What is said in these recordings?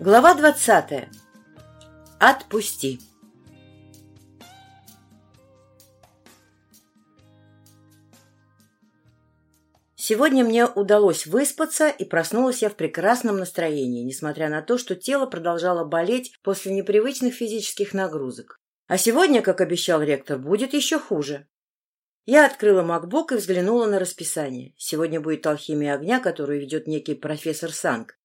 Глава 20. Отпусти. Сегодня мне удалось выспаться, и проснулась я в прекрасном настроении, несмотря на то, что тело продолжало болеть после непривычных физических нагрузок. А сегодня, как обещал ректор, будет еще хуже. Я открыла MacBook и взглянула на расписание. Сегодня будет алхимия огня, которую ведет некий профессор Санг.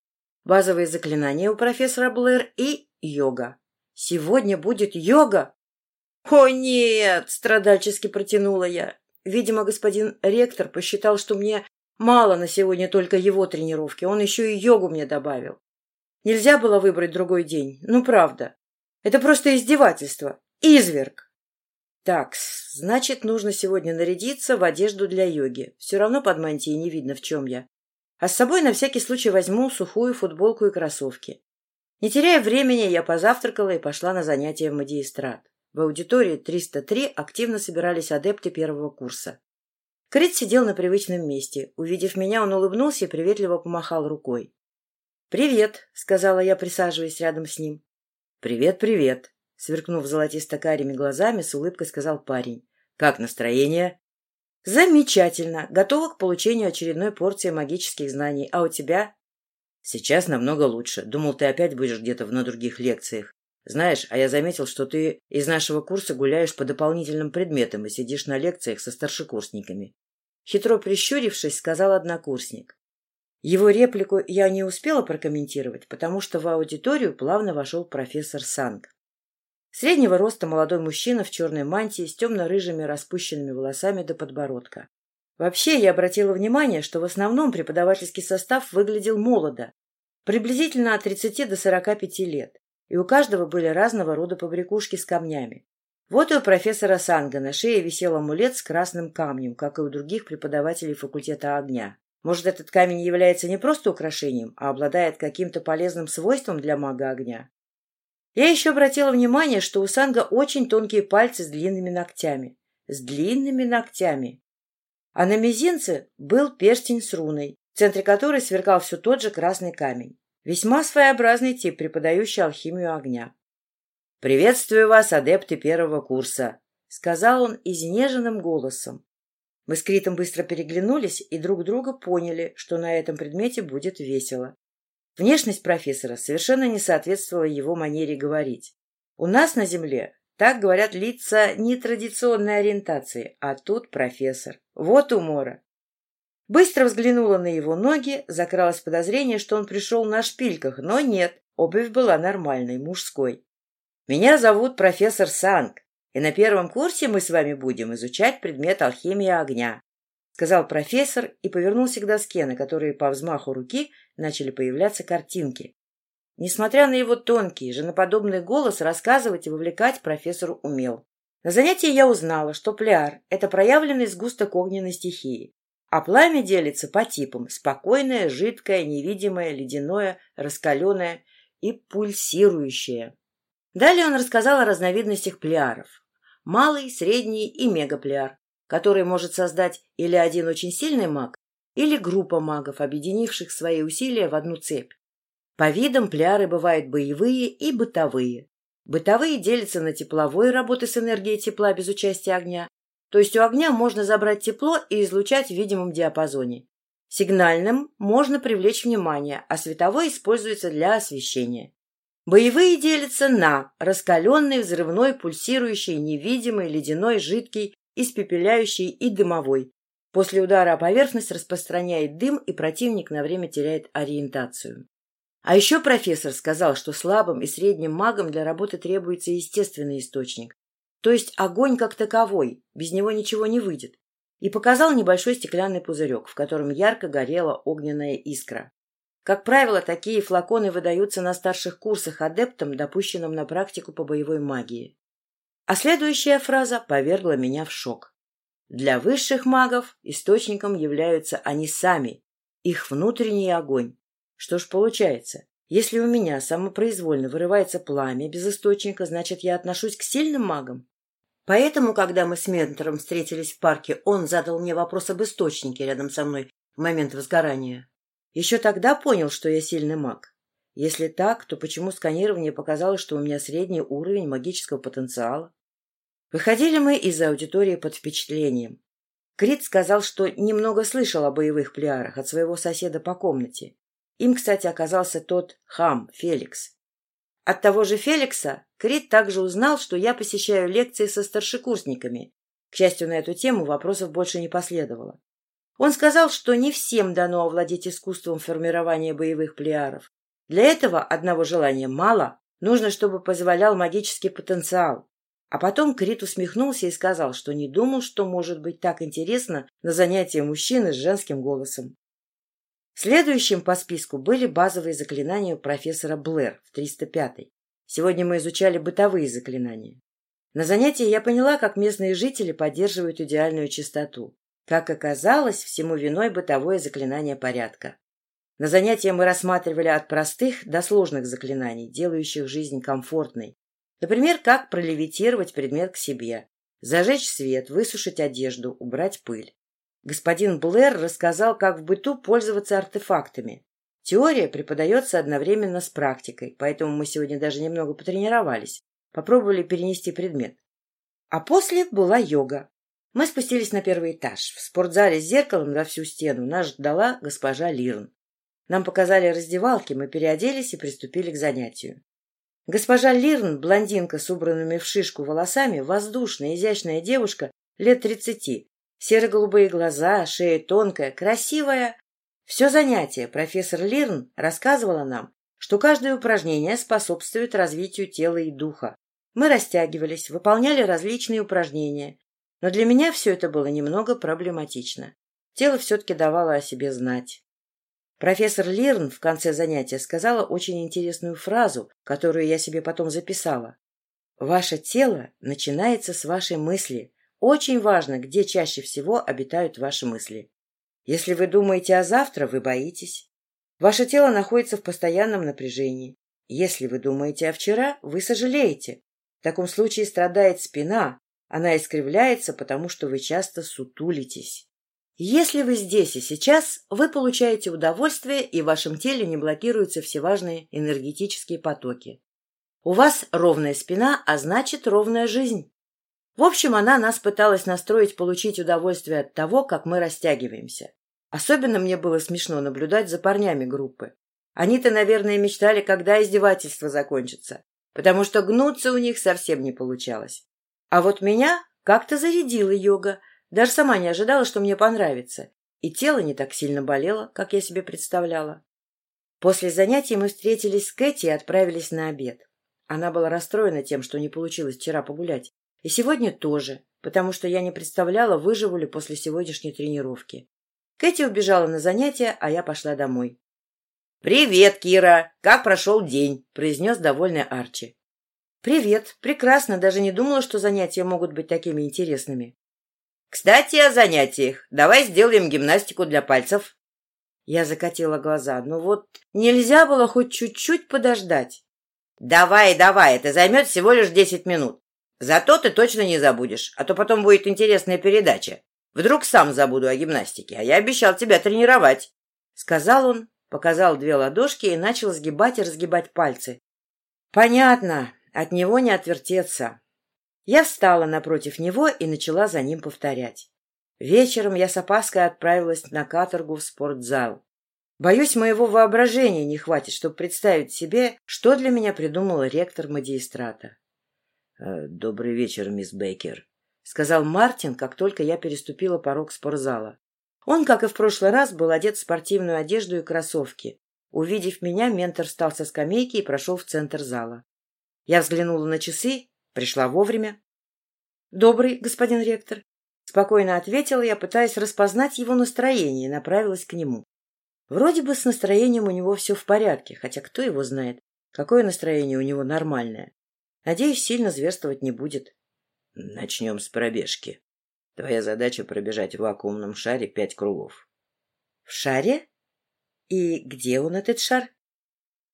Базовые заклинания у профессора Блэр и йога. Сегодня будет йога? О нет, страдальчески протянула я. Видимо, господин ректор посчитал, что мне мало на сегодня только его тренировки. Он еще и йогу мне добавил. Нельзя было выбрать другой день. Ну, правда. Это просто издевательство. Изверг. Так, значит, нужно сегодня нарядиться в одежду для йоги. Все равно под мантией не видно, в чем я. А с собой на всякий случай возьму сухую футболку и кроссовки. Не теряя времени, я позавтракала и пошла на занятия в магистрат. В аудитории 303 активно собирались адепты первого курса. Крит сидел на привычном месте. Увидев меня, он улыбнулся и приветливо помахал рукой. «Привет», — сказала я, присаживаясь рядом с ним. «Привет, привет», — сверкнув золотисто-карими глазами, с улыбкой сказал парень. «Как настроение?» Замечательно. Готова к получению очередной порции магических знаний. А у тебя? Сейчас намного лучше. Думал, ты опять будешь где-то на других лекциях. Знаешь, а я заметил, что ты из нашего курса гуляешь по дополнительным предметам и сидишь на лекциях со старшекурсниками. Хитро прищурившись, сказал однокурсник. Его реплику я не успела прокомментировать, потому что в аудиторию плавно вошел профессор Санг. Среднего роста молодой мужчина в черной мантии с темно-рыжими распущенными волосами до подбородка. Вообще, я обратила внимание, что в основном преподавательский состав выглядел молодо, приблизительно от 30 до 45 лет, и у каждого были разного рода побрякушки с камнями. Вот и у профессора Санга на шее висел амулет с красным камнем, как и у других преподавателей факультета огня. Может, этот камень является не просто украшением, а обладает каким-то полезным свойством для мага огня? Я еще обратила внимание, что у Санга очень тонкие пальцы с длинными ногтями. С длинными ногтями. А на мизинце был перстень с руной, в центре которой сверкал все тот же красный камень. Весьма своеобразный тип, преподающий алхимию огня. «Приветствую вас, адепты первого курса», — сказал он изнеженным голосом. Мы с Критом быстро переглянулись и друг друга поняли, что на этом предмете будет весело. Внешность профессора совершенно не соответствовала его манере говорить. У нас на Земле так говорят лица нетрадиционной ориентации, а тут профессор. Вот умора. Быстро взглянула на его ноги, закралось подозрение, что он пришел на шпильках, но нет, обувь была нормальной, мужской. Меня зовут профессор Санг, и на первом курсе мы с вами будем изучать предмет алхимия огня сказал профессор и повернулся к доске, на которой по взмаху руки начали появляться картинки. Несмотря на его тонкий, женоподобный голос, рассказывать и вовлекать профессор умел. На занятии я узнала, что пляр – это проявленный сгусток огненной стихии, а пламя делится по типам – спокойное, жидкое, невидимое, ледяное, раскаленное и пульсирующее. Далее он рассказал о разновидностях пляаров – малый, средний и мегапляр, который может создать или один очень сильный маг, или группа магов, объединивших свои усилия в одну цепь. По видам пляры бывают боевые и бытовые. Бытовые делятся на тепловые работы с энергией тепла без участия огня, то есть у огня можно забрать тепло и излучать в видимом диапазоне. Сигнальным можно привлечь внимание, а световой используется для освещения. Боевые делятся на раскаленный, взрывной, пульсирующий, невидимый, ледяной, жидкий испепеляющий и дымовой. После удара о поверхность распространяет дым, и противник на время теряет ориентацию. А еще профессор сказал, что слабым и средним магам для работы требуется естественный источник, то есть огонь как таковой, без него ничего не выйдет, и показал небольшой стеклянный пузырек, в котором ярко горела огненная искра. Как правило, такие флаконы выдаются на старших курсах адептам, допущенным на практику по боевой магии. А следующая фраза повергла меня в шок. Для высших магов источником являются они сами, их внутренний огонь. Что ж получается, если у меня самопроизвольно вырывается пламя без источника, значит, я отношусь к сильным магам? Поэтому, когда мы с ментором встретились в парке, он задал мне вопрос об источнике рядом со мной в момент возгорания. Еще тогда понял, что я сильный маг. Если так, то почему сканирование показало, что у меня средний уровень магического потенциала? Выходили мы из аудитории под впечатлением. Крит сказал, что немного слышал о боевых плеарах от своего соседа по комнате. Им, кстати, оказался тот хам, Феликс. От того же Феликса Крит также узнал, что я посещаю лекции со старшекурсниками. К счастью, на эту тему вопросов больше не последовало. Он сказал, что не всем дано овладеть искусством формирования боевых плеаров. Для этого одного желания мало, нужно, чтобы позволял магический потенциал. А потом Крит усмехнулся и сказал, что не думал, что может быть так интересно на занятия мужчины с женским голосом. Следующим по списку были базовые заклинания профессора Блэр в 305-й. Сегодня мы изучали бытовые заклинания. На занятии я поняла, как местные жители поддерживают идеальную чистоту. Как оказалось, всему виной бытовое заклинание порядка. На занятии мы рассматривали от простых до сложных заклинаний, делающих жизнь комфортной, Например, как пролевитировать предмет к себе, зажечь свет, высушить одежду, убрать пыль. Господин Блэр рассказал, как в быту пользоваться артефактами. Теория преподается одновременно с практикой, поэтому мы сегодня даже немного потренировались, попробовали перенести предмет. А после была йога. Мы спустились на первый этаж. В спортзале с зеркалом на всю стену нас ждала госпожа Лирн. Нам показали раздевалки, мы переоделись и приступили к занятию. Госпожа Лирн, блондинка с убранными в шишку волосами, воздушная, изящная девушка, лет тридцати. Серо-голубые глаза, шея тонкая, красивая. Все занятие профессор Лирн рассказывала нам, что каждое упражнение способствует развитию тела и духа. Мы растягивались, выполняли различные упражнения. Но для меня все это было немного проблематично. Тело все-таки давало о себе знать. Профессор Лирн в конце занятия сказала очень интересную фразу, которую я себе потом записала. «Ваше тело начинается с вашей мысли. Очень важно, где чаще всего обитают ваши мысли. Если вы думаете о завтра, вы боитесь. Ваше тело находится в постоянном напряжении. Если вы думаете о вчера, вы сожалеете. В таком случае страдает спина. Она искривляется, потому что вы часто сутулитесь. Если вы здесь и сейчас, вы получаете удовольствие, и в вашем теле не блокируются все важные энергетические потоки. У вас ровная спина, а значит ровная жизнь. В общем, она нас пыталась настроить получить удовольствие от того, как мы растягиваемся. Особенно мне было смешно наблюдать за парнями группы. Они-то, наверное, мечтали, когда издевательство закончится, потому что гнуться у них совсем не получалось. А вот меня как-то зарядила йога, даже сама не ожидала, что мне понравится, и тело не так сильно болело, как я себе представляла. После занятий мы встретились с Кэти и отправились на обед. Она была расстроена тем, что не получилось вчера погулять. И сегодня тоже, потому что я не представляла, выживу ли после сегодняшней тренировки. Кэти убежала на занятия, а я пошла домой. «Привет, Кира! Как прошел день?» – произнес довольный Арчи. «Привет! Прекрасно! Даже не думала, что занятия могут быть такими интересными». «Кстати, о занятиях. Давай сделаем гимнастику для пальцев». Я закатила глаза. Ну вот нельзя было хоть чуть-чуть подождать. «Давай, давай, это займет всего лишь десять минут. Зато ты точно не забудешь, а то потом будет интересная передача. Вдруг сам забуду о гимнастике, а я обещал тебя тренировать», — сказал он, показал две ладошки и начал сгибать и разгибать пальцы. «Понятно, от него не отвертеться. Я встала напротив него и начала за ним повторять. Вечером я с опаской отправилась на каторгу в спортзал. Боюсь, моего воображения не хватит, чтобы представить себе, что для меня придумал ректор магистрата. «Э, — Добрый вечер, мисс Бейкер, — сказал Мартин, как только я переступила порог спортзала. Он, как и в прошлый раз, был одет в спортивную одежду и кроссовки. Увидев меня, ментор встал со скамейки и прошел в центр зала. Я взглянула на часы Пришла вовремя. «Добрый, господин ректор», — спокойно ответила я, пытаясь распознать его настроение, и направилась к нему. Вроде бы с настроением у него все в порядке, хотя кто его знает, какое настроение у него нормальное. Надеюсь, сильно зверствовать не будет. Начнем с пробежки. Твоя задача пробежать в вакуумном шаре пять кругов. В шаре? И где он, этот шар?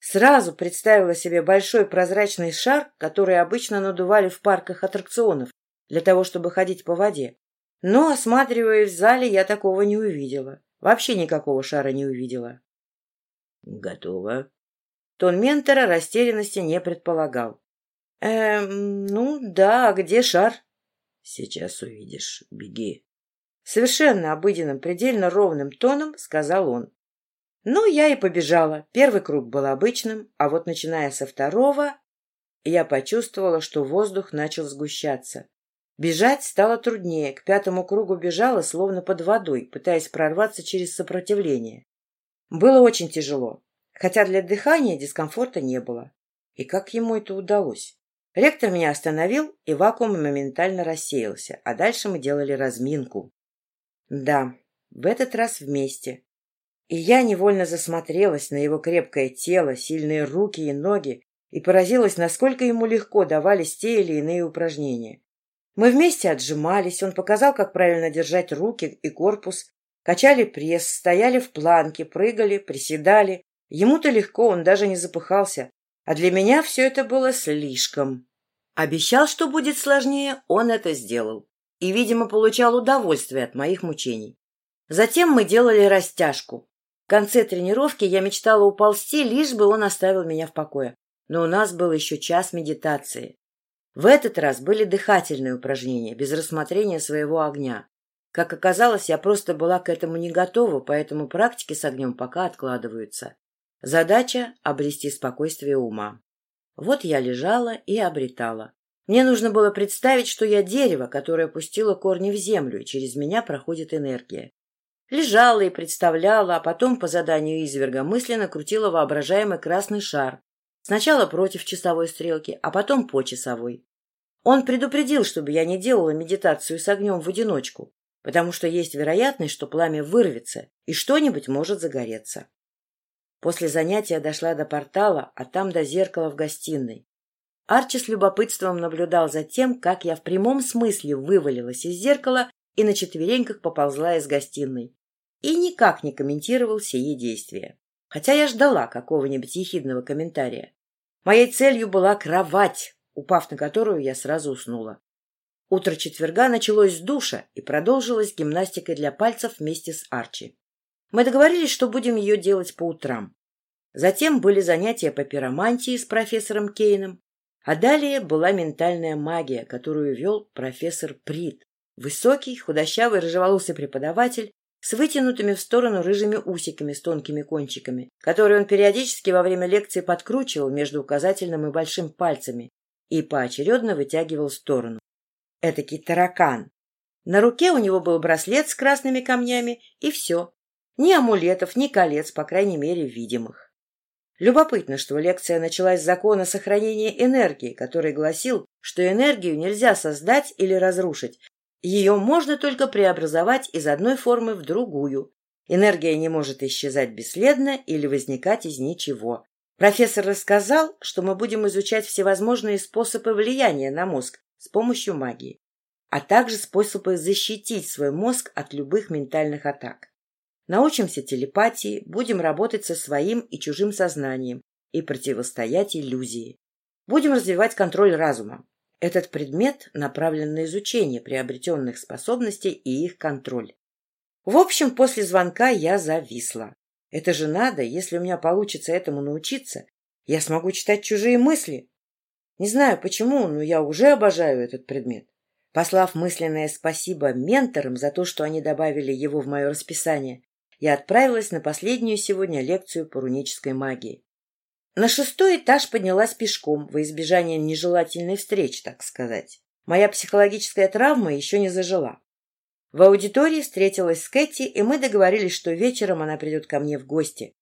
Сразу представила себе большой прозрачный шар, который обычно надували в парках аттракционов для того, чтобы ходить по воде. Но, осматриваясь в зале, я такого не увидела. Вообще никакого шара не увидела. — Готово. Тон ментора растерянности не предполагал. «Эм, ну да, а где шар?» «Сейчас увидишь. Беги». Совершенно обыденным, предельно ровным тоном сказал он. Ну, я и побежала. Первый круг был обычным, а вот начиная со второго, я почувствовала, что воздух начал сгущаться. Бежать стало труднее. К пятому кругу бежала, словно под водой, пытаясь прорваться через сопротивление. Было очень тяжело, хотя для дыхания дискомфорта не было. И как ему это удалось? Ректор меня остановил, и вакуум моментально рассеялся, а дальше мы делали разминку. Да, в этот раз вместе. И я невольно засмотрелась на его крепкое тело, сильные руки и ноги и поразилась, насколько ему легко давались те или иные упражнения. Мы вместе отжимались, он показал, как правильно держать руки и корпус, качали пресс, стояли в планке, прыгали, приседали. Ему-то легко, он даже не запыхался, а для меня все это было слишком. Обещал, что будет сложнее, он это сделал. И, видимо, получал удовольствие от моих мучений. Затем мы делали растяжку. В конце тренировки я мечтала уползти, лишь бы он оставил меня в покое. Но у нас был еще час медитации. В этот раз были дыхательные упражнения, без рассмотрения своего огня. Как оказалось, я просто была к этому не готова, поэтому практики с огнем пока откладываются. Задача — обрести спокойствие ума. Вот я лежала и обретала. Мне нужно было представить, что я дерево, которое пустило корни в землю, и через меня проходит энергия. Лежала и представляла, а потом по заданию изверга мысленно крутила воображаемый красный шар, Сначала против часовой стрелки, а потом по часовой. Он предупредил, чтобы я не делала медитацию с огнем в одиночку, потому что есть вероятность, что пламя вырвется и что-нибудь может загореться. После занятия дошла до портала, а там до зеркала в гостиной. Арчи с любопытством наблюдал за тем, как я в прямом смысле вывалилась из зеркала и на четвереньках поползла из гостиной. И никак не комментировал сие действия. Хотя я ждала какого-нибудь ехидного комментария. Моей целью была кровать, упав на которую я сразу уснула. Утро четверга началось с душа и продолжилось гимнастикой для пальцев вместе с Арчи. Мы договорились, что будем ее делать по утрам. Затем были занятия по пиромантии с профессором Кейном, а далее была ментальная магия, которую вел профессор Прид, высокий, худощавый, рыжеволосый преподаватель, с вытянутыми в сторону рыжими усиками с тонкими кончиками, которые он периодически во время лекции подкручивал между указательным и большим пальцами и поочередно вытягивал в сторону. Этакий таракан. На руке у него был браслет с красными камнями, и все. Ни амулетов, ни колец, по крайней мере, видимых. Любопытно, что лекция началась с закона сохранения энергии, который гласил, что энергию нельзя создать или разрушить, ее можно только преобразовать из одной формы в другую. Энергия не может исчезать бесследно или возникать из ничего. Профессор рассказал, что мы будем изучать всевозможные способы влияния на мозг с помощью магии, а также способы защитить свой мозг от любых ментальных атак. Научимся телепатии, будем работать со своим и чужим сознанием и противостоять иллюзии. Будем развивать контроль разума. Этот предмет направлен на изучение приобретенных способностей и их контроль. В общем, после звонка я зависла. Это же надо, если у меня получится этому научиться, я смогу читать чужие мысли. Не знаю почему, но я уже обожаю этот предмет. Послав мысленное спасибо менторам за то, что они добавили его в мое расписание, я отправилась на последнюю сегодня лекцию по рунической магии. На шестой этаж поднялась пешком, во избежание нежелательной встречи, так сказать. Моя психологическая травма еще не зажила. В аудитории встретилась с Кэти, и мы договорились, что вечером она придет ко мне в гости.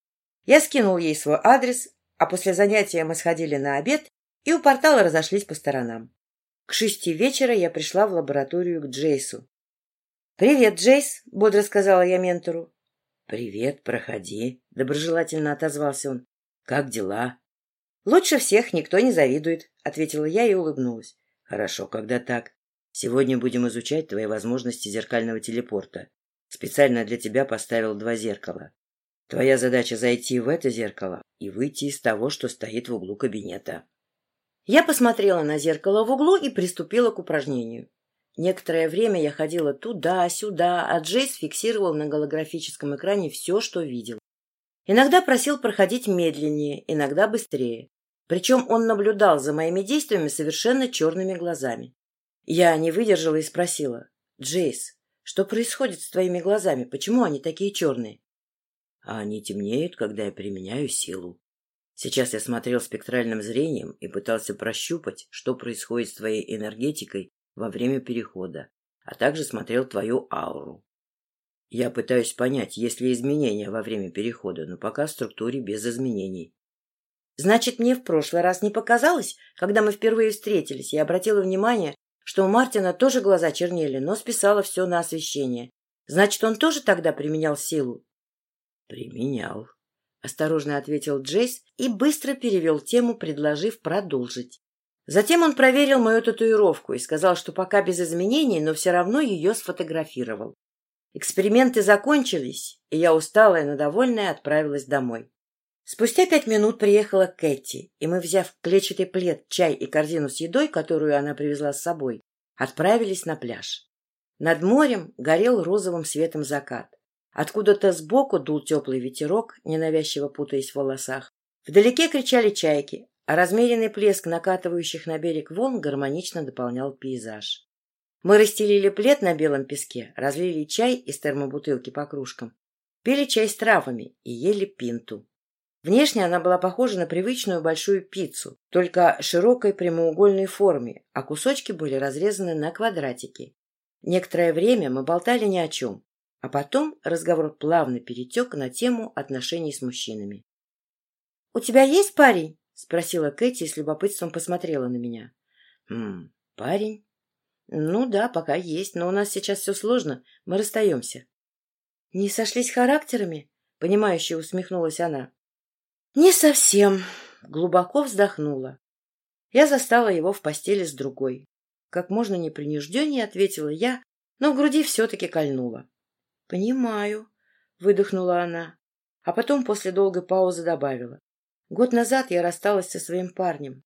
Я скинул ей свой адрес, а после занятия мы сходили на обед и у портала разошлись по сторонам. К шести вечера я пришла в лабораторию к Джейсу. «Привет, Джейс», — бодро сказала я ментору. «Привет, проходи», — доброжелательно отозвался он. Как дела? Лучше всех никто не завидует, ответила я и улыбнулась. Хорошо, когда так. Сегодня будем изучать твои возможности зеркального телепорта. Специально для тебя поставил два зеркала. Твоя задача зайти в это зеркало и выйти из того, что стоит в углу кабинета. Я посмотрела на зеркало в углу и приступила к упражнению. Некоторое время я ходила туда-сюда, а Джейс фиксировал на голографическом экране все, что видел. Иногда просил проходить медленнее, иногда быстрее. Причем он наблюдал за моими действиями совершенно черными глазами. Я не выдержала и спросила. «Джейс, что происходит с твоими глазами? Почему они такие черные?» «А они темнеют, когда я применяю силу. Сейчас я смотрел спектральным зрением и пытался прощупать, что происходит с твоей энергетикой во время перехода, а также смотрел твою ауру. Я пытаюсь понять, есть ли изменения во время перехода, но пока в структуре без изменений. Значит, мне в прошлый раз не показалось, когда мы впервые встретились, я обратила внимание, что у Мартина тоже глаза чернели, но списала все на освещение. Значит, он тоже тогда применял силу? Применял, осторожно ответил Джейс и быстро перевел тему, предложив продолжить. Затем он проверил мою татуировку и сказал, что пока без изменений, но все равно ее сфотографировал. Эксперименты закончились, и я усталая, но довольная отправилась домой. Спустя пять минут приехала Кэти, и мы, взяв клетчатый плед, чай и корзину с едой, которую она привезла с собой, отправились на пляж. Над морем горел розовым светом закат. Откуда-то сбоку дул теплый ветерок, ненавязчиво путаясь в волосах. Вдалеке кричали чайки, а размеренный плеск накатывающих на берег волн гармонично дополнял пейзаж. Мы расстелили плед на белом песке, разлили чай из термобутылки по кружкам, пили чай с травами и ели пинту. Внешне она была похожа на привычную большую пиццу, только широкой прямоугольной форме, а кусочки были разрезаны на квадратики. Некоторое время мы болтали ни о чем, а потом разговор плавно перетек на тему отношений с мужчинами. — У тебя есть парень? — спросила Кэти и с любопытством посмотрела на меня. «М — Парень? Ну да, пока есть, но у нас сейчас все сложно, мы расстаемся. Не сошлись характерами? Понимающе усмехнулась она. Не совсем. Глубоко вздохнула. Я застала его в постели с другой. Как можно непринужденнее ответила я, но в груди все-таки кольнула. Понимаю, выдохнула она, а потом после долгой паузы добавила. Год назад я рассталась со своим парнем.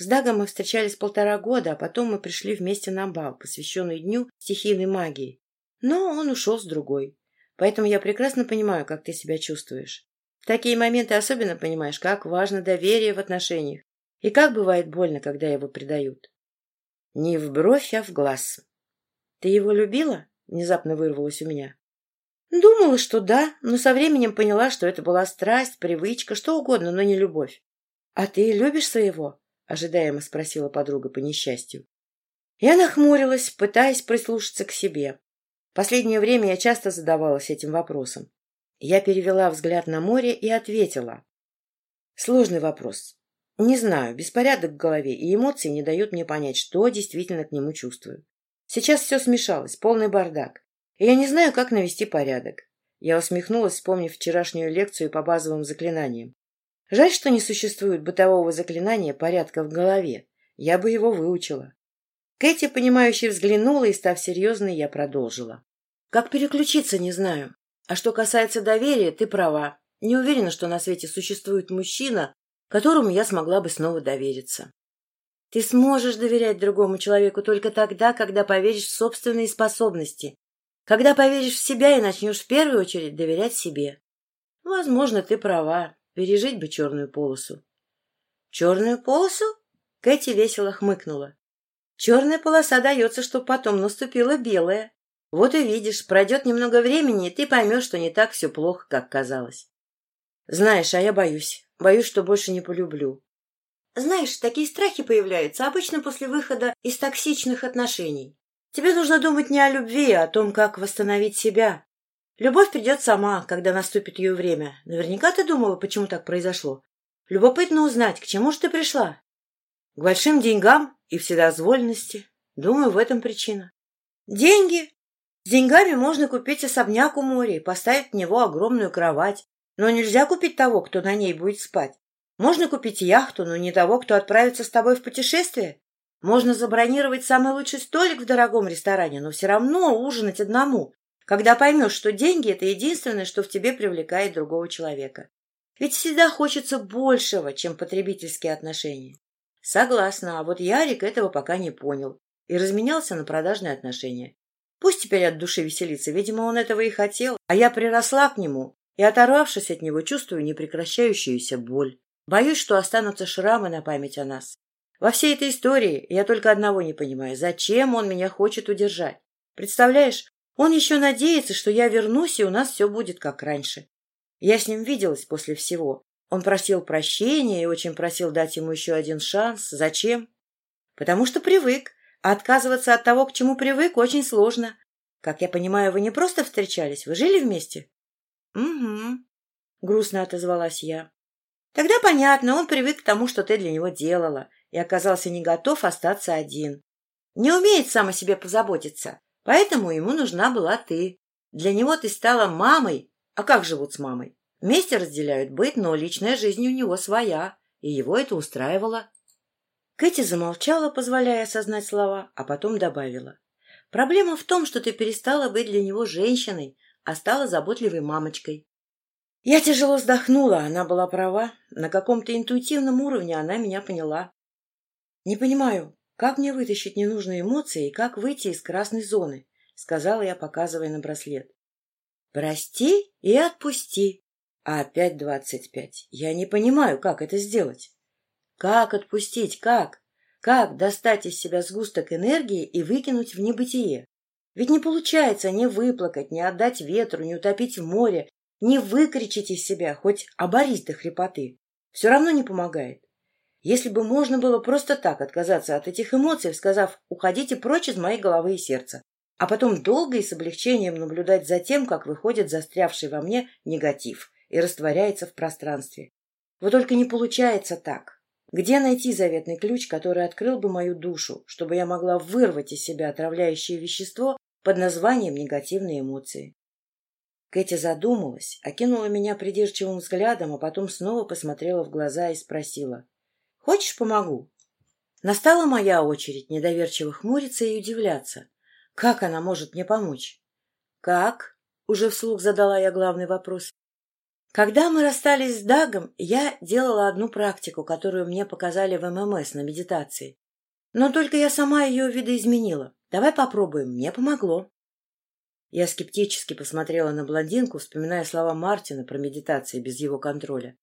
С Дагом мы встречались полтора года, а потом мы пришли вместе на бал, посвященный Дню стихийной магии. Но он ушел с другой. Поэтому я прекрасно понимаю, как ты себя чувствуешь. В такие моменты особенно понимаешь, как важно доверие в отношениях и как бывает больно, когда его предают. Не в бровь, а в глаз. Ты его любила? Внезапно вырвалось у меня. Думала, что да, но со временем поняла, что это была страсть, привычка, что угодно, но не любовь. А ты любишь своего? Ожидаемо спросила подруга по несчастью. Я нахмурилась, пытаясь прислушаться к себе. Последнее время я часто задавалась этим вопросом. Я перевела взгляд на море и ответила. Сложный вопрос. Не знаю, беспорядок в голове и эмоции не дают мне понять, что действительно к нему чувствую. Сейчас все смешалось, полный бардак. И я не знаю, как навести порядок. Я усмехнулась, вспомнив вчерашнюю лекцию по базовым заклинаниям. Жаль, что не существует бытового заклинания порядка в голове. Я бы его выучила. Кэти, понимающе взглянула, и, став серьезной, я продолжила. Как переключиться, не знаю. А что касается доверия, ты права. Не уверена, что на свете существует мужчина, которому я смогла бы снова довериться. Ты сможешь доверять другому человеку только тогда, когда поверишь в собственные способности, когда поверишь в себя и начнешь в первую очередь доверять себе. Возможно, ты права. Пережить бы черную полосу. Черную полосу? Кэти весело хмыкнула. Черная полоса дается, чтобы потом наступила белая. Вот и видишь, пройдет немного времени, и ты поймешь, что не так все плохо, как казалось. Знаешь, а я боюсь. Боюсь, что больше не полюблю. Знаешь, такие страхи появляются обычно после выхода из токсичных отношений. Тебе нужно думать не о любви, а о том, как восстановить себя. Любовь придет сама, когда наступит ее время. Наверняка ты думала, почему так произошло. Любопытно узнать, к чему же ты пришла. К большим деньгам и вседозволенности. Думаю, в этом причина. Деньги. С деньгами можно купить особняк у моря и поставить в него огромную кровать. Но нельзя купить того, кто на ней будет спать. Можно купить яхту, но не того, кто отправится с тобой в путешествие. Можно забронировать самый лучший столик в дорогом ресторане, но все равно ужинать одному, когда поймешь, что деньги – это единственное, что в тебе привлекает другого человека. Ведь всегда хочется большего, чем потребительские отношения. Согласна, а вот Ярик этого пока не понял и разменялся на продажные отношения. Пусть теперь от души веселится, видимо, он этого и хотел, а я приросла к нему и, оторвавшись от него, чувствую непрекращающуюся боль. Боюсь, что останутся шрамы на память о нас. Во всей этой истории я только одного не понимаю. Зачем он меня хочет удержать? Представляешь, он еще надеется, что я вернусь, и у нас все будет как раньше. Я с ним виделась после всего. Он просил прощения и очень просил дать ему еще один шанс. Зачем? Потому что привык. А отказываться от того, к чему привык, очень сложно. Как я понимаю, вы не просто встречались, вы жили вместе? — Угу, — грустно отозвалась я. — Тогда понятно, он привык к тому, что ты для него делала, и оказался не готов остаться один. Не умеет сам о себе позаботиться, поэтому ему нужна была ты. Для него ты стала мамой. А как живут с мамой? Вместе разделяют быт, но личная жизнь у него своя, и его это устраивало. Кэти замолчала, позволяя осознать слова, а потом добавила. «Проблема в том, что ты перестала быть для него женщиной, а стала заботливой мамочкой. Я тяжело вздохнула, она была права. На каком-то интуитивном уровне она меня поняла. Не понимаю, как мне вытащить ненужные эмоции и как выйти из красной зоны, сказала я, показывая на браслет. Прости и отпусти. А опять двадцать пять. Я не понимаю, как это сделать. Как отпустить, как? Как достать из себя сгусток энергии и выкинуть в небытие? Ведь не получается не выплакать, не отдать ветру, не утопить в море, не выкричить из себя, хоть оборись до хрипоты. Все равно не помогает. Если бы можно было просто так отказаться от этих эмоций, сказав «уходите прочь из моей головы и сердца», а потом долго и с облегчением наблюдать за тем, как выходит застрявший во мне негатив и растворяется в пространстве. Вот только не получается так. Где найти заветный ключ, который открыл бы мою душу, чтобы я могла вырвать из себя отравляющее вещество под названием негативные эмоции? Кэти задумалась, окинула меня придирчивым взглядом, а потом снова посмотрела в глаза и спросила. — Хочешь, помогу? Настала моя очередь недоверчиво хмуриться и удивляться. Как она может мне помочь? — Как? — уже вслух задала я главный вопрос. Когда мы расстались с Дагом, я делала одну практику, которую мне показали в ММС на медитации. Но только я сама ее видоизменила. Давай попробуем, мне помогло. Я скептически посмотрела на блондинку, вспоминая слова Мартина про медитации без его контроля.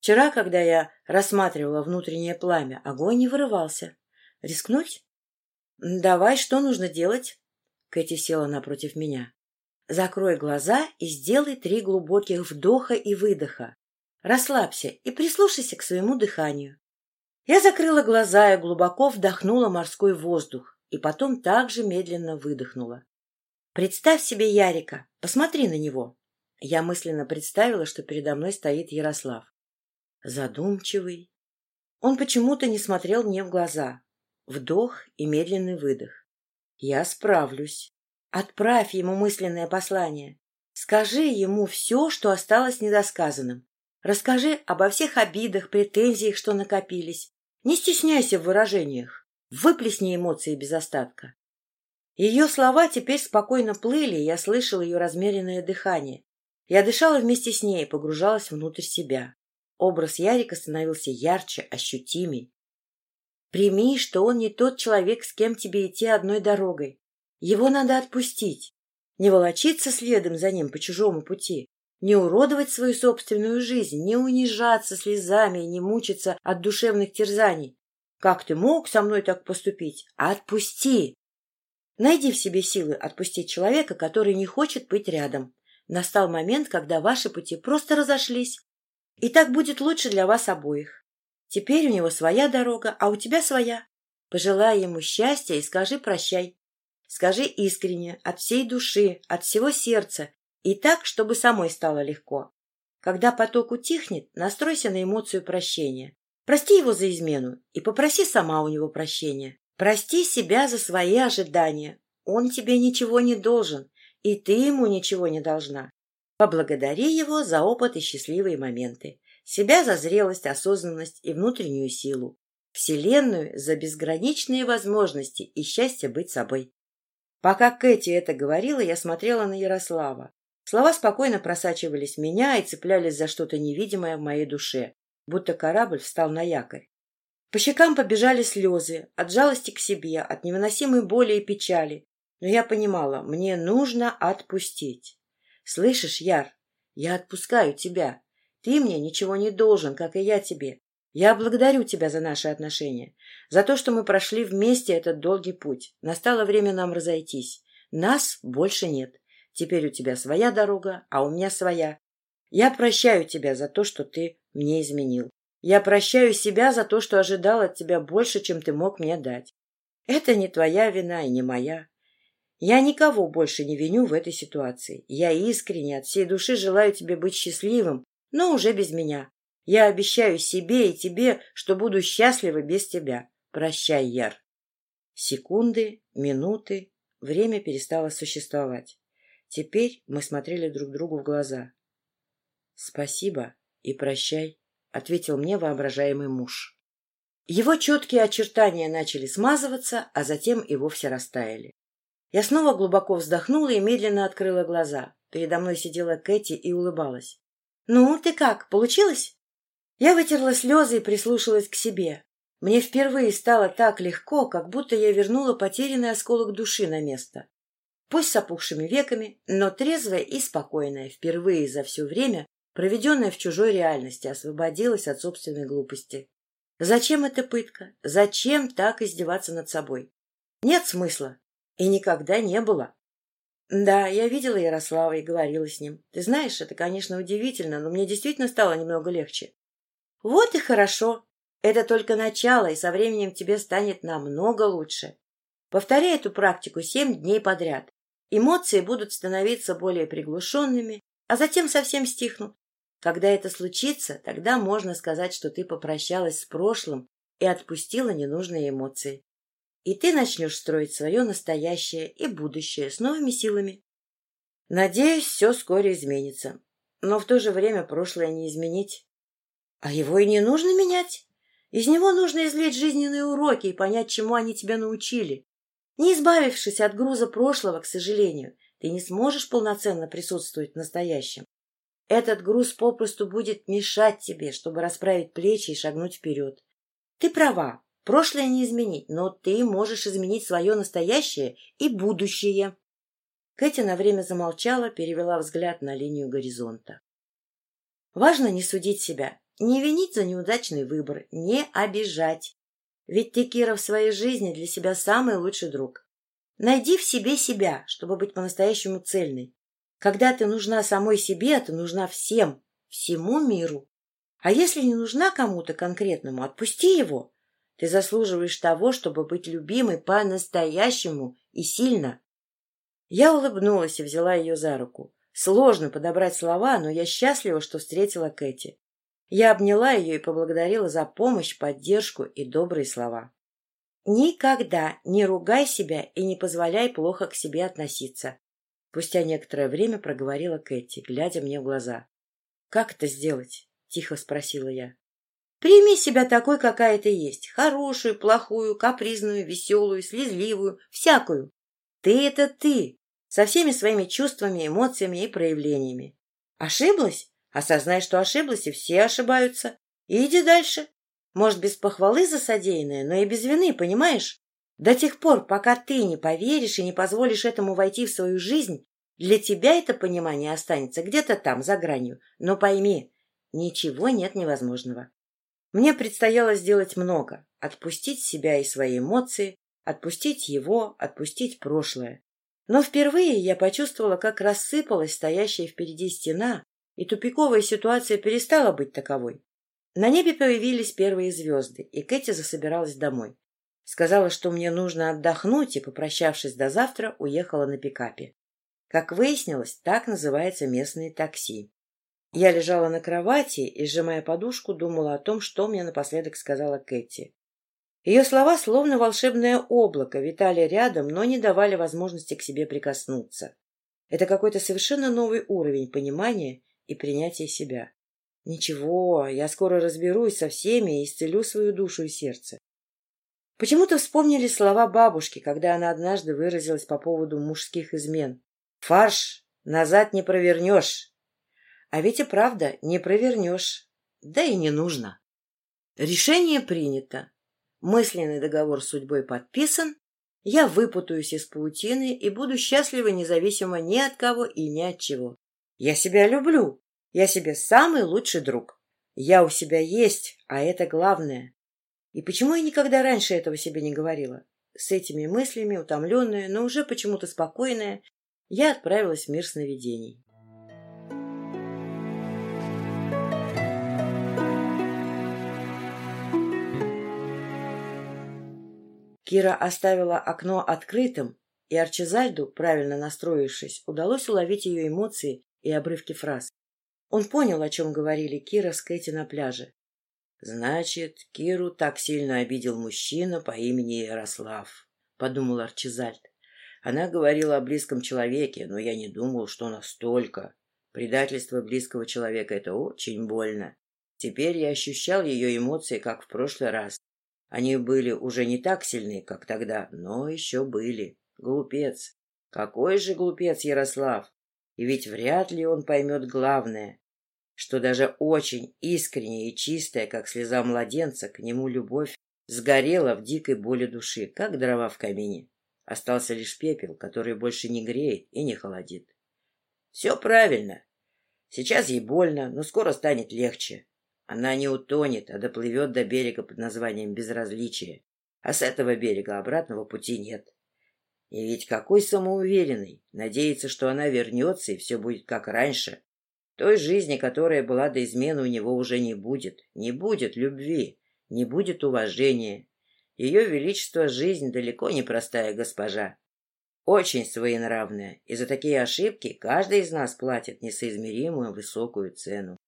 Вчера, когда я рассматривала внутреннее пламя, огонь не вырывался. Рискнуть? Давай, что нужно делать? Кэти села напротив меня. Закрой глаза и сделай три глубоких вдоха и выдоха. Расслабься и прислушайся к своему дыханию. Я закрыла глаза и глубоко вдохнула морской воздух, и потом также медленно выдохнула. Представь себе Ярика, посмотри на него. Я мысленно представила, что передо мной стоит Ярослав. Задумчивый. Он почему-то не смотрел мне в глаза. Вдох и медленный выдох. Я справлюсь. Отправь ему мысленное послание. Скажи ему все, что осталось недосказанным. Расскажи обо всех обидах, претензиях, что накопились. Не стесняйся в выражениях. Выплесни эмоции без остатка. Ее слова теперь спокойно плыли, и я слышал ее размеренное дыхание. Я дышала вместе с ней погружалась внутрь себя. Образ Ярика становился ярче, ощутимей. Прими, что он не тот человек, с кем тебе идти одной дорогой. Его надо отпустить, не волочиться следом за ним по чужому пути, не уродовать свою собственную жизнь, не унижаться слезами и не мучиться от душевных терзаний. Как ты мог со мной так поступить? Отпусти! Найди в себе силы отпустить человека, который не хочет быть рядом. Настал момент, когда ваши пути просто разошлись. И так будет лучше для вас обоих. Теперь у него своя дорога, а у тебя своя. Пожелай ему счастья и скажи прощай. Скажи искренне, от всей души, от всего сердца, и так, чтобы самой стало легко. Когда поток утихнет, настройся на эмоцию прощения. Прости его за измену и попроси сама у него прощения. Прости себя за свои ожидания. Он тебе ничего не должен, и ты ему ничего не должна. Поблагодари его за опыт и счастливые моменты, себя за зрелость, осознанность и внутреннюю силу, Вселенную за безграничные возможности и счастье быть собой. Пока Кэти это говорила, я смотрела на Ярослава. Слова спокойно просачивались в меня и цеплялись за что-то невидимое в моей душе, будто корабль встал на якорь. По щекам побежали слезы, от жалости к себе, от невыносимой боли и печали. Но я понимала, мне нужно отпустить. Слышишь, Яр, Я отпускаю тебя. Ты мне ничего не должен, как и я тебе. Я благодарю тебя за наши отношения, за то, что мы прошли вместе этот долгий путь. Настало время нам разойтись. Нас больше нет. Теперь у тебя своя дорога, а у меня своя. Я прощаю тебя за то, что ты мне изменил. Я прощаю себя за то, что ожидал от тебя больше, чем ты мог мне дать. Это не твоя вина и не моя. Я никого больше не виню в этой ситуации. Я искренне от всей души желаю тебе быть счастливым, но уже без меня. Я обещаю себе и тебе, что буду счастлива без тебя. Прощай, Яр. Секунды, минуты, время перестало существовать. Теперь мы смотрели друг другу в глаза. «Спасибо и прощай», — ответил мне воображаемый муж. Его четкие очертания начали смазываться, а затем и вовсе растаяли. Я снова глубоко вздохнула и медленно открыла глаза. Передо мной сидела Кэти и улыбалась. «Ну, ты как, получилось?» Я вытерла слезы и прислушалась к себе. Мне впервые стало так легко, как будто я вернула потерянный осколок души на место. Пусть с опухшими веками, но трезвая и спокойная, впервые за все время, проведенная в чужой реальности, освободилась от собственной глупости. Зачем эта пытка? Зачем так издеваться над собой? Нет смысла. И никогда не было. Да, я видела Ярослава и говорила с ним. Ты знаешь, это, конечно, удивительно, но мне действительно стало немного легче. Вот и хорошо. Это только начало, и со временем тебе станет намного лучше. Повторяй эту практику семь дней подряд. Эмоции будут становиться более приглушенными, а затем совсем стихнут. Когда это случится, тогда можно сказать, что ты попрощалась с прошлым и отпустила ненужные эмоции. И ты начнешь строить свое настоящее и будущее с новыми силами. Надеюсь, все скоро изменится. Но в то же время прошлое не изменить. А его и не нужно менять. Из него нужно извлечь жизненные уроки и понять, чему они тебя научили. Не избавившись от груза прошлого, к сожалению, ты не сможешь полноценно присутствовать в настоящем. Этот груз попросту будет мешать тебе, чтобы расправить плечи и шагнуть вперед. Ты права, прошлое не изменить, но ты можешь изменить свое настоящее и будущее. Кэти на время замолчала, перевела взгляд на линию горизонта. Важно не судить себя, не винить за неудачный выбор, не обижать. Ведь ты, Кира, в своей жизни для себя самый лучший друг. Найди в себе себя, чтобы быть по-настоящему цельной. Когда ты нужна самой себе, ты нужна всем, всему миру. А если не нужна кому-то конкретному, отпусти его. Ты заслуживаешь того, чтобы быть любимой по-настоящему и сильно. Я улыбнулась и взяла ее за руку. Сложно подобрать слова, но я счастлива, что встретила Кэти. Я обняла ее и поблагодарила за помощь, поддержку и добрые слова. Никогда не ругай себя и не позволяй плохо к себе относиться. Спустя некоторое время проговорила Кэти, глядя мне в глаза. — Как это сделать? — тихо спросила я. — Прими себя такой, какая ты есть. Хорошую, плохую, капризную, веселую, слезливую, всякую. Ты — это ты, со всеми своими чувствами, эмоциями и проявлениями. Ошиблась? Осознай, что ошиблась, и все ошибаются. И иди дальше. Может, без похвалы за содеянное, но и без вины, понимаешь? До тех пор, пока ты не поверишь и не позволишь этому войти в свою жизнь, для тебя это понимание останется где-то там, за гранью. Но пойми, ничего нет невозможного. Мне предстояло сделать много. Отпустить себя и свои эмоции, отпустить его, отпустить прошлое. Но впервые я почувствовала, как рассыпалась стоящая впереди стена, и тупиковая ситуация перестала быть таковой. На небе появились первые звезды, и Кэти засобиралась домой. Сказала, что мне нужно отдохнуть, и, попрощавшись до завтра, уехала на пикапе. Как выяснилось, так называется местные такси. Я лежала на кровати и, сжимая подушку, думала о том, что мне напоследок сказала Кэти. Ее слова, словно волшебное облако, витали рядом, но не давали возможности к себе прикоснуться. Это какой-то совершенно новый уровень понимания и принятие себя. Ничего, я скоро разберусь со всеми и исцелю свою душу и сердце. Почему-то вспомнили слова бабушки, когда она однажды выразилась по поводу мужских измен. «Фарш назад не провернешь». А ведь и правда не провернешь. Да и не нужно. Решение принято. Мысленный договор с судьбой подписан. Я выпутаюсь из паутины и буду счастлива независимо ни от кого и ни от чего. Я себя люблю. Я себе самый лучший друг. Я у себя есть, а это главное. И почему я никогда раньше этого себе не говорила? С этими мыслями, утомленная, но уже почему-то спокойная, я отправилась в мир сновидений. Кира оставила окно открытым, и Арчизальду, правильно настроившись, удалось уловить ее эмоции и обрывки фраз. Он понял, о чем говорили Кира с Кэти на пляже. «Значит, Киру так сильно обидел мужчина по имени Ярослав», — подумал Арчизальд. Она говорила о близком человеке, но я не думал, что настолько. Предательство близкого человека — это очень больно. Теперь я ощущал ее эмоции, как в прошлый раз. Они были уже не так сильны, как тогда, но еще были. Глупец. Какой же глупец Ярослав! И ведь вряд ли он поймет главное, что даже очень искренняя и чистая, как слеза младенца, к нему любовь сгорела в дикой боли души, как дрова в камине. Остался лишь пепел, который больше не греет и не холодит. Все правильно. Сейчас ей больно, но скоро станет легче. Она не утонет, а доплывет до берега под названием Безразличие. А с этого берега обратного пути нет. И ведь какой самоуверенный, надеется, что она вернется и все будет как раньше. Той жизни, которая была до измены, у него уже не будет. Не будет любви, не будет уважения. Ее величество жизнь далеко не простая госпожа. Очень своенравная, и за такие ошибки каждый из нас платит несоизмеримую высокую цену.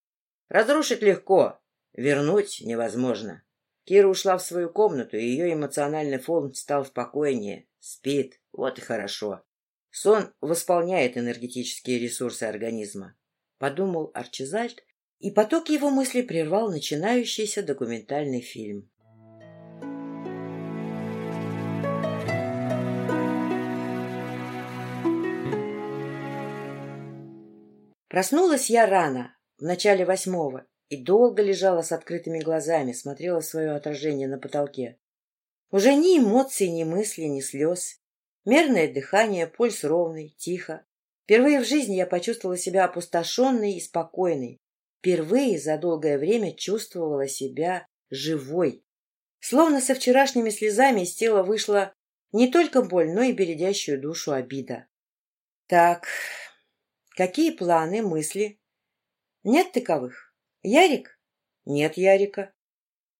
Разрушить легко, вернуть невозможно. Кира ушла в свою комнату, и ее эмоциональный фон стал спокойнее. Спит. Вот и хорошо. Сон восполняет энергетические ресурсы организма. Подумал Арчизальд, и поток его мыслей прервал начинающийся документальный фильм. Проснулась я рано, в начале восьмого, и долго лежала с открытыми глазами, смотрела свое отражение на потолке. Уже ни эмоций, ни мыслей, ни слез. Мерное дыхание, пульс ровный, тихо. Впервые в жизни я почувствовала себя опустошенной и спокойной. Впервые за долгое время чувствовала себя живой. Словно со вчерашними слезами из тела вышла не только боль, но и бередящую душу обида. Так, какие планы, мысли? Нет таковых. Ярик? Нет Ярика.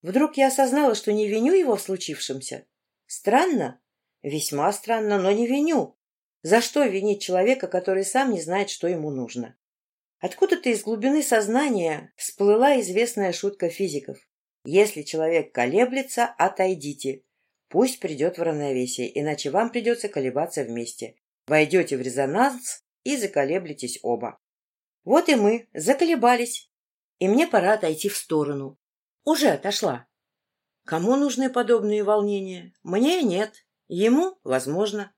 Вдруг я осознала, что не виню его в случившемся. Странно? Весьма странно, но не виню. За что винить человека, который сам не знает, что ему нужно? Откуда-то из глубины сознания всплыла известная шутка физиков. Если человек колеблется, отойдите. Пусть придет в равновесие, иначе вам придется колебаться вместе. Войдете в резонанс и заколеблетесь оба. Вот и мы заколебались и мне пора отойти в сторону. Уже отошла. Кому нужны подобные волнения? Мне нет. Ему — возможно.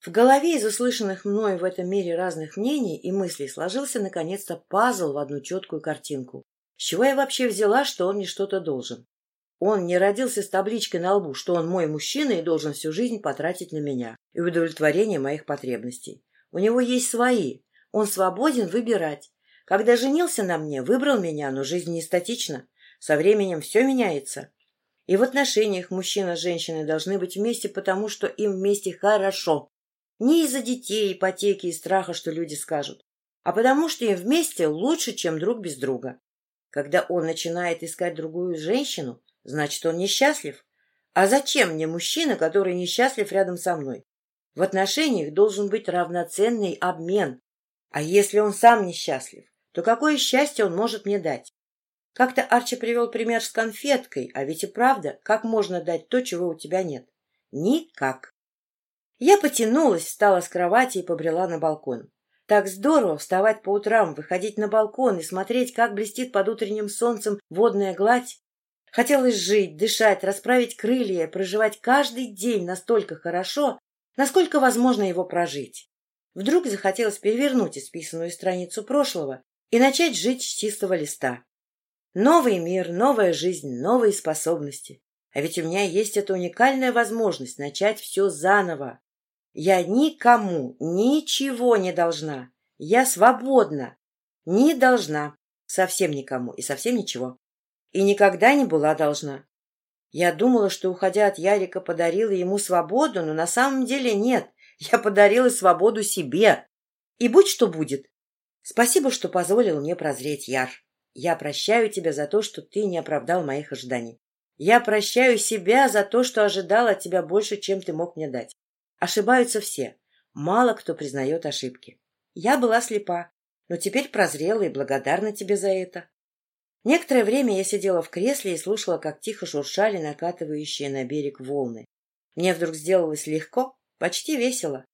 В голове из услышанных мной в этом мире разных мнений и мыслей сложился наконец-то пазл в одну четкую картинку. С чего я вообще взяла, что он мне что-то должен? Он не родился с табличкой на лбу, что он мой мужчина и должен всю жизнь потратить на меня и удовлетворение моих потребностей. У него есть свои. Он свободен выбирать. Когда женился на мне, выбрал меня, но жизнь не статична. Со временем все меняется. И в отношениях мужчина с женщиной должны быть вместе, потому что им вместе хорошо. Не из-за детей, ипотеки и страха, что люди скажут, а потому что им вместе лучше, чем друг без друга. Когда он начинает искать другую женщину, значит, он несчастлив. А зачем мне мужчина, который несчастлив рядом со мной? В отношениях должен быть равноценный обмен. А если он сам несчастлив? то какое счастье он может мне дать? Как-то Арчи привел пример с конфеткой, а ведь и правда, как можно дать то, чего у тебя нет? Никак. Я потянулась, встала с кровати и побрела на балкон. Так здорово вставать по утрам, выходить на балкон и смотреть, как блестит под утренним солнцем водная гладь. Хотелось жить, дышать, расправить крылья, проживать каждый день настолько хорошо, насколько возможно его прожить. Вдруг захотелось перевернуть исписанную страницу прошлого и начать жить с чистого листа. Новый мир, новая жизнь, новые способности. А ведь у меня есть эта уникальная возможность начать все заново. Я никому ничего не должна. Я свободна. Не должна. Совсем никому и совсем ничего. И никогда не была должна. Я думала, что, уходя от Ярика, подарила ему свободу, но на самом деле нет. Я подарила свободу себе. И будь что будет. Спасибо, что позволил мне прозреть, Яр. Я прощаю тебя за то, что ты не оправдал моих ожиданий. Я прощаю себя за то, что ожидал от тебя больше, чем ты мог мне дать. Ошибаются все. Мало кто признает ошибки. Я была слепа, но теперь прозрела и благодарна тебе за это. Некоторое время я сидела в кресле и слушала, как тихо шуршали накатывающие на берег волны. Мне вдруг сделалось легко, почти весело.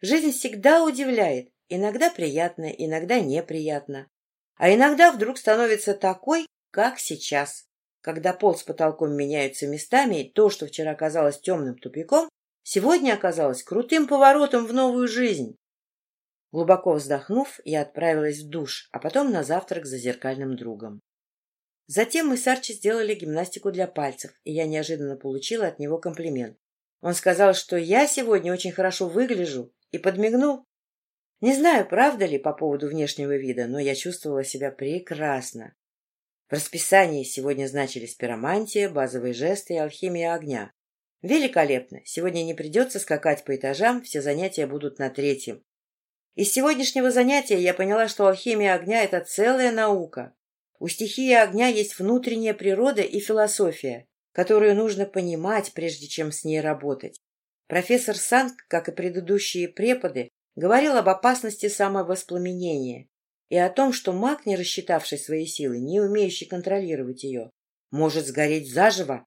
Жизнь всегда удивляет, иногда приятно, иногда неприятно. А иногда вдруг становится такой, как сейчас, когда пол с потолком меняются местами, и то, что вчера казалось темным тупиком, сегодня оказалось крутым поворотом в новую жизнь. Глубоко вздохнув, я отправилась в душ, а потом на завтрак за зеркальным другом. Затем мы с Арчи сделали гимнастику для пальцев, и я неожиданно получила от него комплимент. Он сказал, что я сегодня очень хорошо выгляжу, и подмигнул. Не знаю, правда ли по поводу внешнего вида, но я чувствовала себя прекрасно. В расписании сегодня значились пиромантия, базовые жесты и алхимия огня. Великолепно! Сегодня не придется скакать по этажам, все занятия будут на третьем. Из сегодняшнего занятия я поняла, что алхимия огня — это целая наука. У стихии огня есть внутренняя природа и философия, которую нужно понимать, прежде чем с ней работать. Профессор Санг, как и предыдущие преподы, говорил об опасности самовоспламенения и о том, что маг, не рассчитавший свои силы, не умеющий контролировать ее, может сгореть заживо.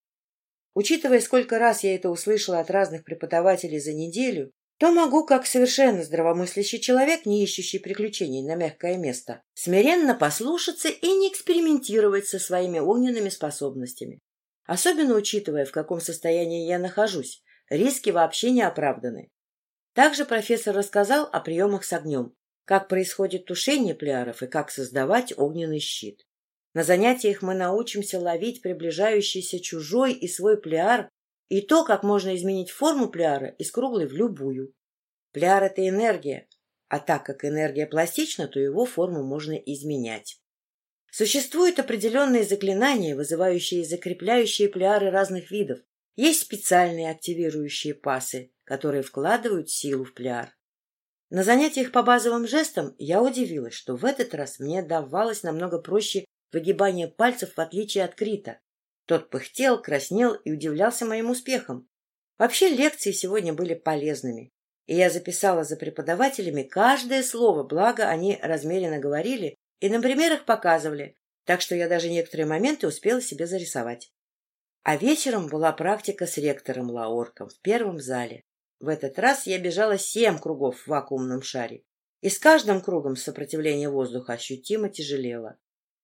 Учитывая, сколько раз я это услышала от разных преподавателей за неделю, то могу, как совершенно здравомыслящий человек, не ищущий приключений на мягкое место, смиренно послушаться и не экспериментировать со своими огненными способностями. Особенно учитывая, в каком состоянии я нахожусь, риски вообще не оправданы. Также профессор рассказал о приемах с огнем, как происходит тушение плеаров и как создавать огненный щит. На занятиях мы научимся ловить приближающийся чужой и свой плеар и то, как можно изменить форму пляра из круглой в любую. Пляр — это энергия, а так как энергия пластична, то его форму можно изменять. Существуют определенные заклинания, вызывающие и закрепляющие пляары разных видов. Есть специальные активирующие пасы, которые вкладывают силу в пляр. На занятиях по базовым жестам я удивилась, что в этот раз мне давалось намного проще выгибание пальцев в отличие от Крита. Тот пыхтел, краснел и удивлялся моим успехам. Вообще лекции сегодня были полезными, и я записала за преподавателями каждое слово, благо они размеренно говорили и на примерах показывали, так что я даже некоторые моменты успела себе зарисовать. А вечером была практика с ректором Лаорком в первом зале. В этот раз я бежала семь кругов в вакуумном шаре, и с каждым кругом сопротивление воздуха ощутимо тяжелело.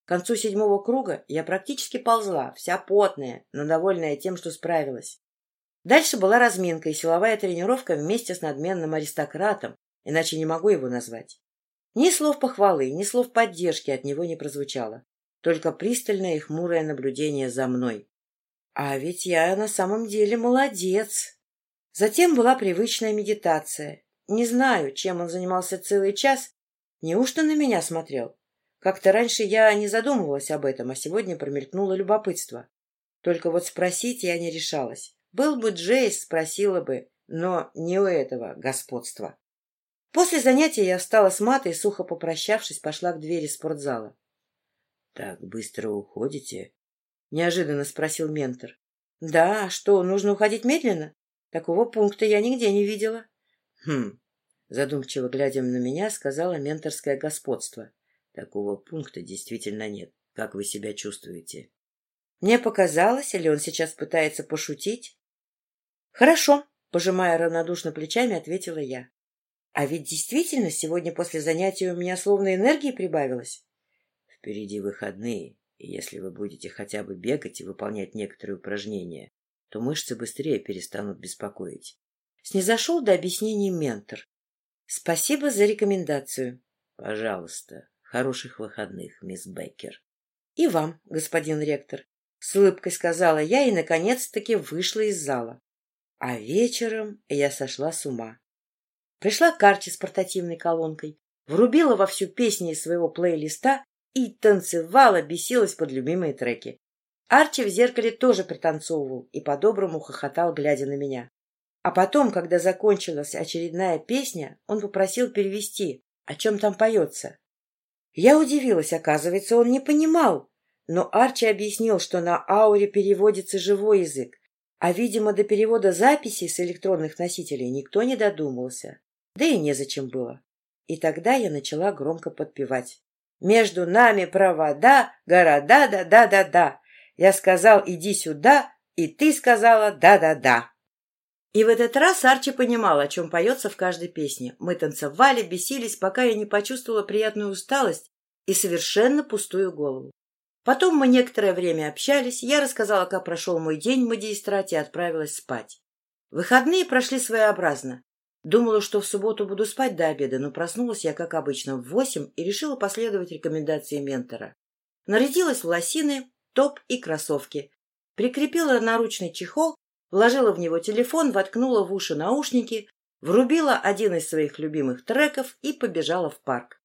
К концу седьмого круга я практически ползла, вся потная, но довольная тем, что справилась. Дальше была разминка и силовая тренировка вместе с надменным аристократом, иначе не могу его назвать. Ни слов похвалы, ни слов поддержки от него не прозвучало, только пристальное и хмурое наблюдение за мной. А ведь я на самом деле молодец. Затем была привычная медитация. Не знаю, чем он занимался целый час. Неужто на меня смотрел? Как-то раньше я не задумывалась об этом, а сегодня промелькнуло любопытство. Только вот спросить я не решалась. Был бы Джейс, спросила бы, но не у этого господства. После занятия я встала с матой сухо попрощавшись, пошла к двери спортзала. — Так быстро уходите? — неожиданно спросил ментор. — Да, что, нужно уходить медленно? Такого пункта я нигде не видела. — Хм, задумчиво глядя на меня, сказала менторское господство. Такого пункта действительно нет. Как вы себя чувствуете? Мне показалось, или он сейчас пытается пошутить? Хорошо, пожимая равнодушно плечами, ответила я. А ведь действительно сегодня после занятия у меня словно энергии прибавилось. Впереди выходные, и если вы будете хотя бы бегать и выполнять некоторые упражнения, то мышцы быстрее перестанут беспокоить. Снизошел до объяснений ментор. Спасибо за рекомендацию. Пожалуйста. Хороших выходных, мисс Беккер. — И вам, господин ректор, — с улыбкой сказала я и, наконец-таки, вышла из зала. А вечером я сошла с ума. Пришла к Арчи с портативной колонкой. врубила во всю песни из своего плейлиста и танцевала, бесилась под любимые треки. Арчи в зеркале тоже пританцовывал и по-доброму хохотал, глядя на меня. А потом, когда закончилась очередная песня, он попросил перевести, о чем там поется. Я удивилась, оказывается, он не понимал. Но Арчи объяснил, что на ауре переводится живой язык, а, видимо, до перевода записей с электронных носителей никто не додумался. Да и незачем было. И тогда я начала громко подпевать. «Между нами провода, города, да-да-да-да. Я сказал, иди сюда, и ты сказала да-да-да». И в этот раз Арчи понимал, о чем поется в каждой песне. Мы танцевали, бесились, пока я не почувствовала приятную усталость и совершенно пустую голову. Потом мы некоторое время общались, я рассказала, как прошел мой день в магистрате и отправилась спать. Выходные прошли своеобразно. Думала, что в субботу буду спать до обеда, но проснулась я, как обычно, в восемь и решила последовать рекомендации ментора. Нарядилась в лосины, топ и кроссовки. Прикрепила наручный чехол, вложила в него телефон, воткнула в уши наушники, врубила один из своих любимых треков и побежала в парк.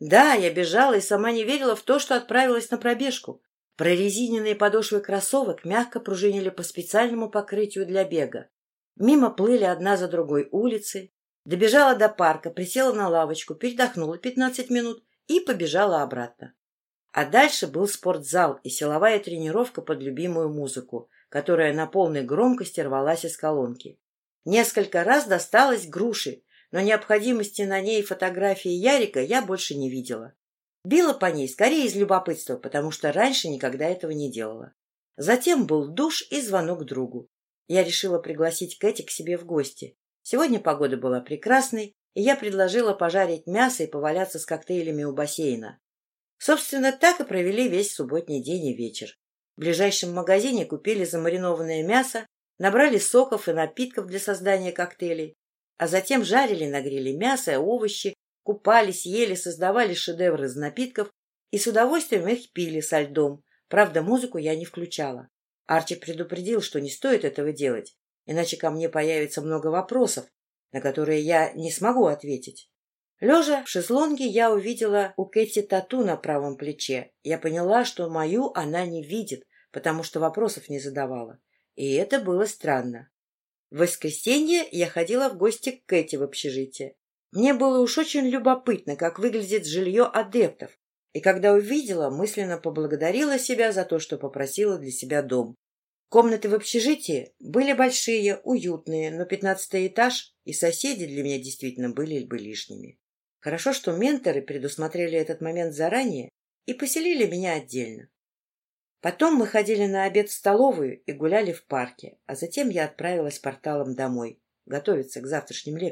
Да, я бежала и сама не верила в то, что отправилась на пробежку. Прорезиненные подошвы кроссовок мягко пружинили по специальному покрытию для бега. Мимо плыли одна за другой улицы. Добежала до парка, присела на лавочку, передохнула пятнадцать минут и побежала обратно. А дальше был спортзал и силовая тренировка под любимую музыку, которая на полной громкости рвалась из колонки. Несколько раз досталось груши, но необходимости на ней фотографии Ярика я больше не видела. Била по ней скорее из любопытства, потому что раньше никогда этого не делала. Затем был душ и звонок другу. Я решила пригласить Кэти к себе в гости. Сегодня погода была прекрасной, и я предложила пожарить мясо и поваляться с коктейлями у бассейна. Собственно, так и провели весь субботний день и вечер. В ближайшем магазине купили замаринованное мясо, набрали соков и напитков для создания коктейлей, а затем жарили на гриле мясо и овощи, купались, ели, создавали шедевры из напитков и с удовольствием их пили со льдом. Правда, музыку я не включала. Арчи предупредил, что не стоит этого делать, иначе ко мне появится много вопросов, на которые я не смогу ответить. Лежа в шезлонге я увидела у Кэти тату на правом плече. Я поняла, что мою она не видит, потому что вопросов не задавала. И это было странно. В воскресенье я ходила в гости к Кэти в общежитие. Мне было уж очень любопытно, как выглядит жилье адептов, и когда увидела, мысленно поблагодарила себя за то, что попросила для себя дом. Комнаты в общежитии были большие, уютные, но пятнадцатый этаж и соседи для меня действительно были бы лишними. Хорошо, что менторы предусмотрели этот момент заранее и поселили меня отдельно. Потом мы ходили на обед в столовую и гуляли в парке, а затем я отправилась порталом домой, готовиться к завтрашним лекциям.